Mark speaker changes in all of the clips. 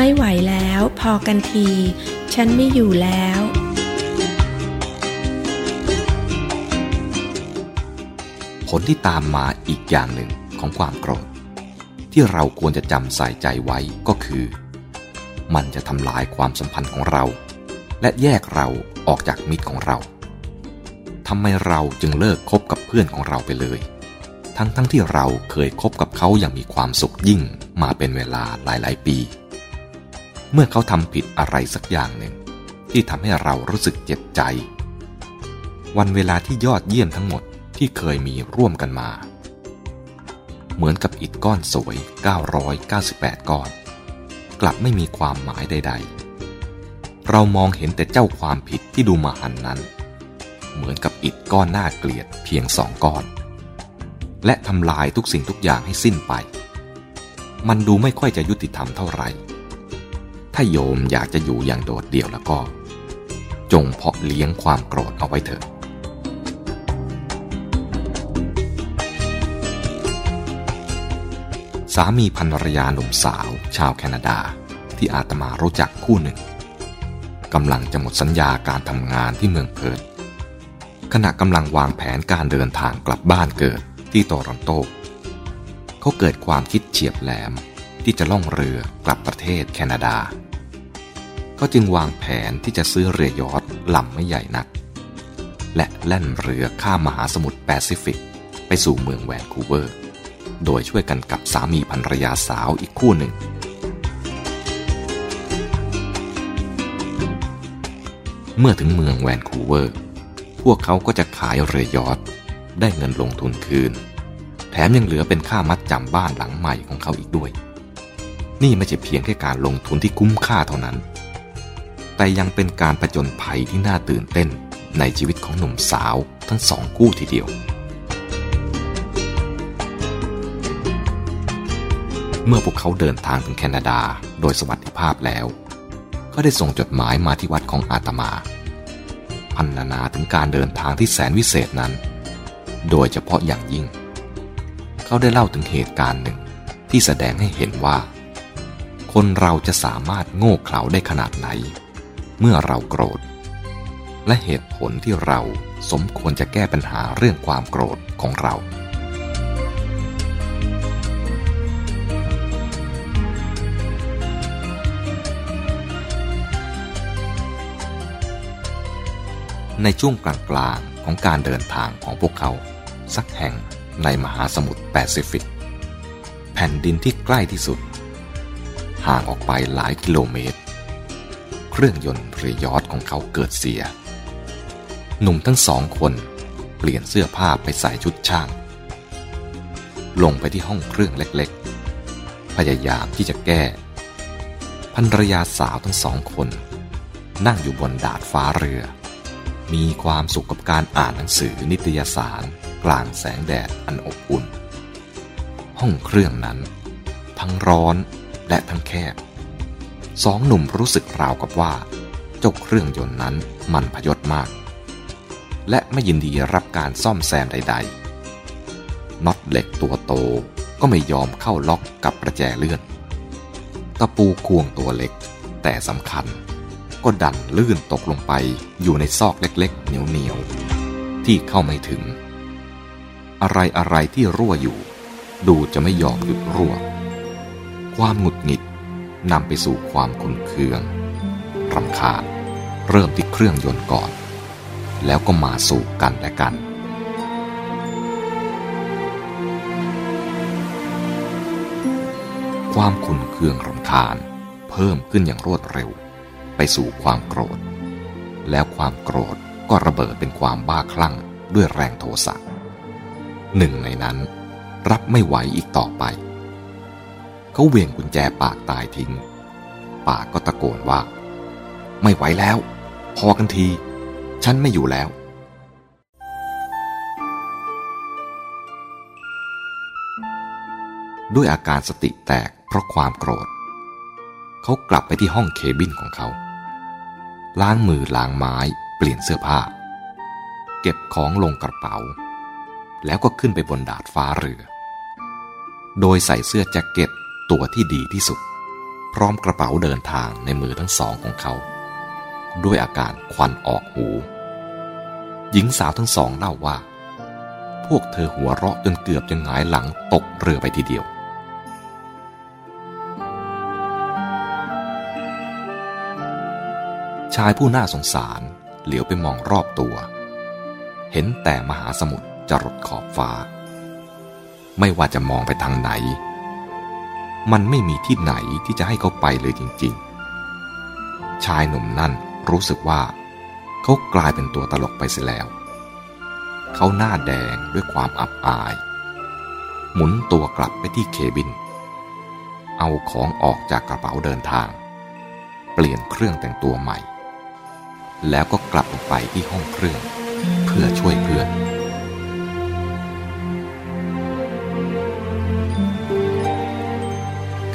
Speaker 1: ไม่ไหวแล้ว พอกันที ฉันไม่อยู่แล้ว
Speaker 2: ผลที่ตามมาอีกอย่างหนึ่งของความโกรธ ที่เราควรจะจำใส่ใจไว้ก็คือ มันจะทำลายความสัมพันธ์ของเรา และแยกเราออกจากมิตรของเราทำไมเราจึงเลิกคบกับเพื่อนของเราไปเลย ทั้งทั้งที่เราเคยคบกับเขาอย่างมีความสุขยิ่งมาเป็นเวลาหลาย ๆ ปี เมื่อเขาทำผิดอะไรสักอย่างหนึ่ง ที่ทำให้เรารู้สึกเจ็บใจ วันเวลาที่ยอดเยี่ยมทั้งหมดที่เคยมีร่วมกันมา เหมือนกับอิฐก้อนสวย 998 ก้อน กลับไม่มีความหมายใด ๆ เรามองเห็นแต่เจ้าความผิดที่ดูมหันนั้น เหมือนกับอิฐก้อนหน้าเกลียดเพียงสองก้อน และทำลายทุกสิ่งทุกอย่างให้สิ้นไป มันดูไม่ค่อยจะยุติธรรมเท่าไหร่ ถ้าโยมอยากจะอยู่อย่างโดดเดี่ยวแล้วก็ จงเพาะเลี้ยงความโกรธเอาไว้เถอะสามีภรรยาหนุ่มสาว ชาวแคนาดาที่อาตมารู้จักคู่หนึ่งกำลังจะหมดสัญญาการทำงานที่เมืองเพิร์ตขณะกำลังวางแผนการเดินทางกลับบ้านเกิดที่โตรอนโต เขาเกิดความคิดเฉียบแหลมที่จะล่องเรือกลับประเทศแคนาดา เขาจึงวางแผนที่จะซื้อเรือยอทลำไม่ใหญ่นัก และแล่นเรือข้ามมหาสมุทรแปซิฟิก ไปสู่เมืองแวนคูเวอร์ โดยช่วยกันกับสามีภรรยาสาวอีกคู่หนึ่ง เมื่อถึงเมืองแวนคูเวอร์ พวกเขาก็จะขายเรือยอทได้เงินลงทุนคืน แถมยังเหลือเป็นค่ามัดจำบ้านหลังใหม่ของเขาอีกด้วย นี่ไม่ใช่เพียงแค่การลงทุนที่คุ้มค่าเท่านั้น แต่ยังเป็นการประจนภัยที่น่าตื่นเต้นในชีวิตของหนุ่มสาวทั้งสองคู่ทีเดียว เมื่อพวกเขาเดินทางถึงแคนาดาโดยสวัสดิภาพแล้ว ก็ได้ส่งจดหมายมาที่วัดของอาตมาพันนานาถึงการเดินทางที่แสนวิเศษนั้น โดยเฉพาะอย่างยิ่ง เขาได้เล่าถึงเหตุการณ์หนึ่งที่แสดงให้เห็นว่า คนเราจะสามารถโง่เขลาได้ขนาดไหน เมื่อเราโกรธ และเหตุผลที่เราสมควรจะแก้ปัญหาเรื่องความโกรธของเรา ในช่วงกลางๆของการเดินทางของพวกเขา สักแห่งในมหาสมุทรแปซิฟิก แผ่นดินที่ใกล้ที่สุด ห่างออกไปหลายกิโลเมตร เครื่องยนต์เรือยอทของเขาเกิดเสีย หนุ่มทั้งสองคนเปลี่ยนเสื้อผ้าไปใส่ชุดช่าง ลงไปที่ห้องเครื่องเล็กๆ พยายามที่จะแก้ภรรยาสาวทั้งสองคน นั่งอยู่บนดาดฟ้าเรือ มีความสุขกับการอ่านหนังสือนิตยสารกลางแสงแดดอันอบอุ่น ห้องเครื่องนั้น ทั้งร้อนและทั้งแคบ สองหนุ่มรู้สึกราวกับว่า เจ้าเครื่องยนต์นั้นมันพยศมาก และไม่ยินดีรับการซ่อมแซมใด ๆน็อตเหล็กตัวโตก็ไม่ยอมเข้าล็อกกับประแจเลื่อน ตะปูควงตัวเล็ก แต่สำคัญก็ดันลื่นตกลงไปอยู่ในซอกเล็กๆ เหนียวๆ ที่เข้าไม่ถึง อะไรอะไรที่รั่วอยู่ ดูจะไม่ยอมหยุดรั่ว ความหงุดหงิด นำไปสู่ความขุนเคืองรำคาญเริ่มที่เครื่องยนต์ก่อน แล้วก็มาสู่กันและกัน ความขุนเคืองรำคาญเพิ่มขึ้นอย่างรวดเร็ว ไปสู่ความโกรธ แล้วความโกรธก็ระเบิดเป็นความบ้าคลั่งด้วยแรงโทสะหนึ่งในนั้นรับไม่ไหวอีกต่อไป เขาเวียงกุญแจปากตายทิ้ง ปากก็ตะโกนว่า ไม่ไหวแล้ว พอกันที ฉันไม่อยู่แล้ว ด้วยอาการสติแตกเพราะความโกรธ เขากลับไปที่ห้องเคบินของเขา ล้างมือล้างไม้เปลี่ยนเสื้อผ้า เก็บของลงกระเป๋า แล้วก็ขึ้นไปบนดาดฟ้าเรือ โดยใส่เสื้อแจ็คเก็ต ตัวที่ดีที่สุด พร้อมกระเป๋าเดินทางในมือทั้งสองของเขา ด้วยอาการควันออกหู หญิงสาวทั้งสองเล่าว่า พวกเธอหัวเราะจนเกือบจะหงายหลังตกเรือไปทีเดียว ชายผู้น่าสงสารเหลียวไปมองรอบตัว เห็นแต่มหาสมุทรจรดขอบฟ้า ไม่ว่าจะมองไปทางไหน มันไม่มีที่ไหนที่จะให้เขาไปเลยจริงๆ ชายหนุ่มนั่นรู้สึกว่า เขากลายเป็นตัวตลกไปเสียแล้ว เขาหน้าแดงด้วยความอับอาย หมุนตัวกลับไปที่เคบิน เอาของออกจากกระเป๋าเดินทาง เปลี่ยนเครื่องแต่งตัวใหม่ แล้วก็กลับไปที่ห้องเครื่อง เพื่อช่วยเพื่อน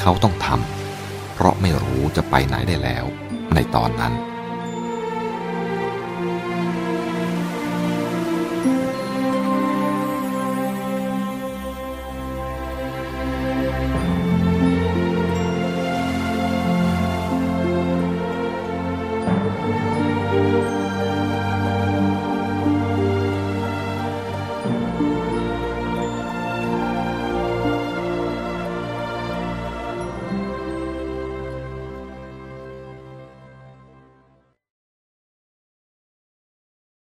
Speaker 2: เขาต้องทำเพราะไม่รู้จะไปไหนได้แล้วในตอนนั้น